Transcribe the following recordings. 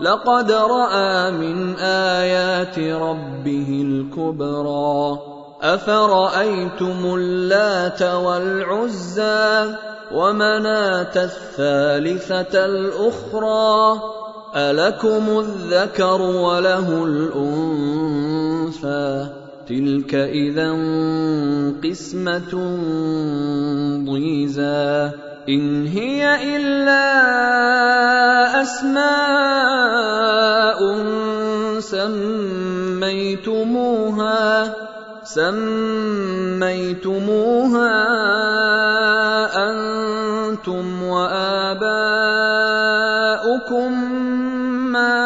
لقد رأى من آيات ربه الكبرى. أفرأيتم اللات والعزى ومناة الثالثة الأخرى؟ ألكم الذكر وله الأنثى. تلك إذا قسمة ضيزى. إن هي إلا أسماء سميتموها سميتموها أنتم وآباؤكم ما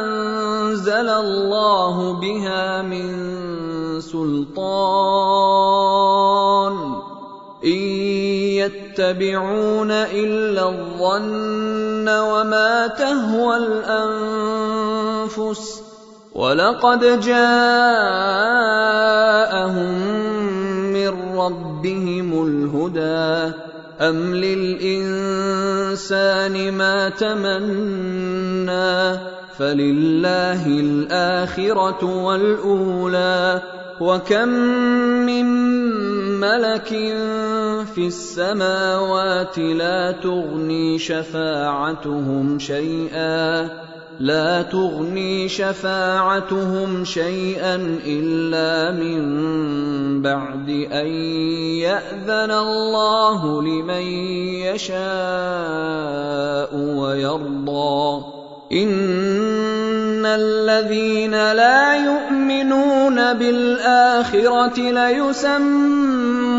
أنزل الله بها من سلطان. إن يتبعون إلا الظن وما تهوى الأنفس ولقد جاءهم من ربهم الهدى أم للإنسان ما تمنى فلله الآخرة والأولى وكم من ملك في السماوات لا تغني شفاعتهم شيئا لا تغني شفاعتهم شيئا إلا من بعد أن يأذن الله لمن يشاء ويرضى. إن الذين لا يؤمنون بالآخرة ليسمون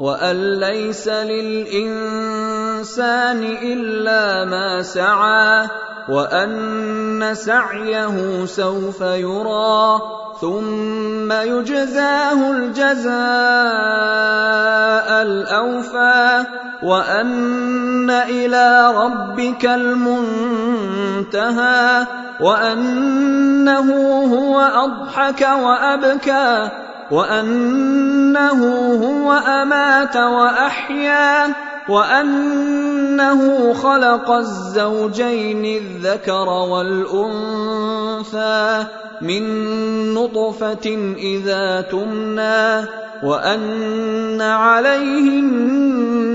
وأن ليس للإنسان إلا ما سعى وأن سعيه سوف يرى ثم يجزاه الجزاء الأوفى وأن إلى ربك المنتهى وأنه هو أضحك وأبكى وأنه هو أمات وأحيا وأنه خلق الزوجين الذكر والأنثى من نطفة إذا تمنى وأن عليه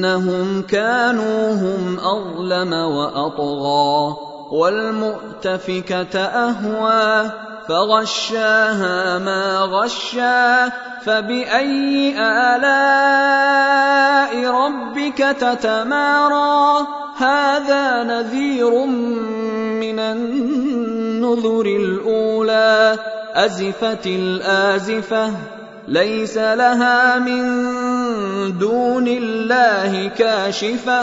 إنهم كانوا هم أظلم وأطغى والمؤتفكة أهوى فغشاها ما غشا فبأي آلاء ربك تتمارى؟ هذا نذير من النذر الأولى أزفت الآزفة ليس لها من دون الله كاشفة.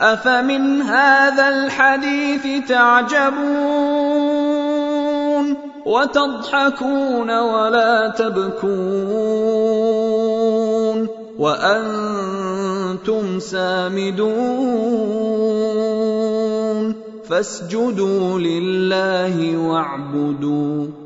أفمن هذا الحديث تعجبون وتضحكون ولا تبكون وأنتم سامدون. فاسجدوا لله واعبدوا.